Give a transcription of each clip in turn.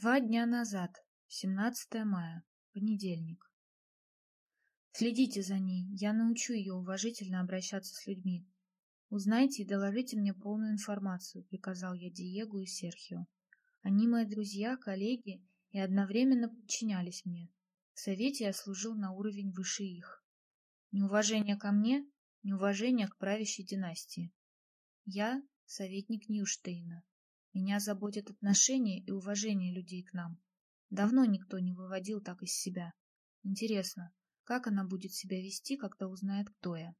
Два дня назад, 17 мая, понедельник. Следите за ней, я научу ее уважительно обращаться с людьми. Узнайте и доложите мне полную информацию, приказал я Диегу и Серхио. Они мои друзья, коллеги и одновременно подчинялись мне. В совете я служил на уровень выше их. Неуважение ко мне — неуважение к правящей династии. Я — советник Ньюштейна. Меня заботят отношения и уважение людей к нам. Давно никто не выводил так из себя. Интересно, как она будет себя вести, когда узнает, кто я?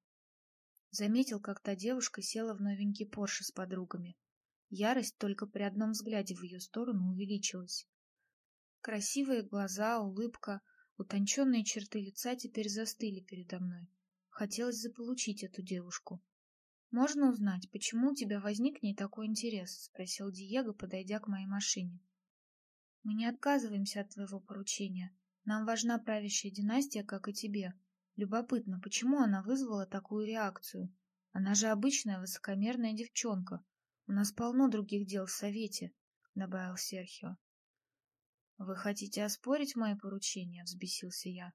Заметил, как та девушка села в новенький Порше с подругами. Ярость только при одном взгляде в ее сторону увеличилась. Красивые глаза, улыбка, утонченные черты лица теперь застыли передо мной. Хотелось заполучить эту девушку. «Можно узнать, почему у тебя возник к ней такой интерес?» — спросил Диего, подойдя к моей машине. «Мы не отказываемся от твоего поручения. Нам важна правящая династия, как и тебе. Любопытно, почему она вызвала такую реакцию? Она же обычная высокомерная девчонка. У нас полно других дел в совете», — добавил Серхио. «Вы хотите оспорить мои поручения?» — взбесился я.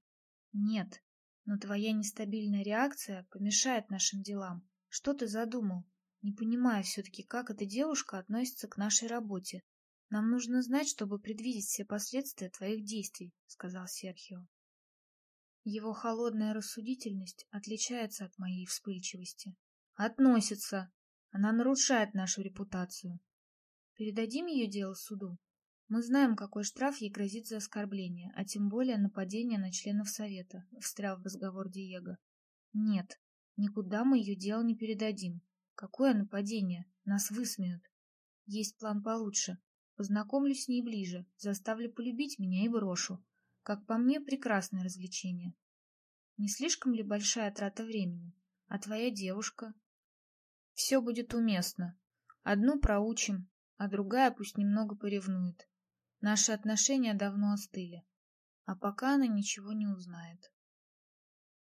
«Нет, но твоя нестабильная реакция помешает нашим делам. Что ты задумал? Не понимаю все-таки, как эта девушка относится к нашей работе. Нам нужно знать, чтобы предвидеть все последствия твоих действий, — сказал Серхио. Его холодная рассудительность отличается от моей вспыльчивости. Относится. Она нарушает нашу репутацию. Передадим ее дело суду. Мы знаем, какой штраф ей грозит за оскорбление, а тем более нападение на членов совета, — встрял в разговор Диего. Нет, никуда мы ее дело не передадим. Какое нападение? Нас высмеют. Есть план получше. Познакомлюсь с ней ближе, заставлю полюбить меня и брошу. Как по мне, прекрасное развлечение. Не слишком ли большая трата времени? А твоя девушка? Все будет уместно. Одну проучим, а другая пусть немного поревнует. Наши отношения давно остыли. А пока она ничего не узнает.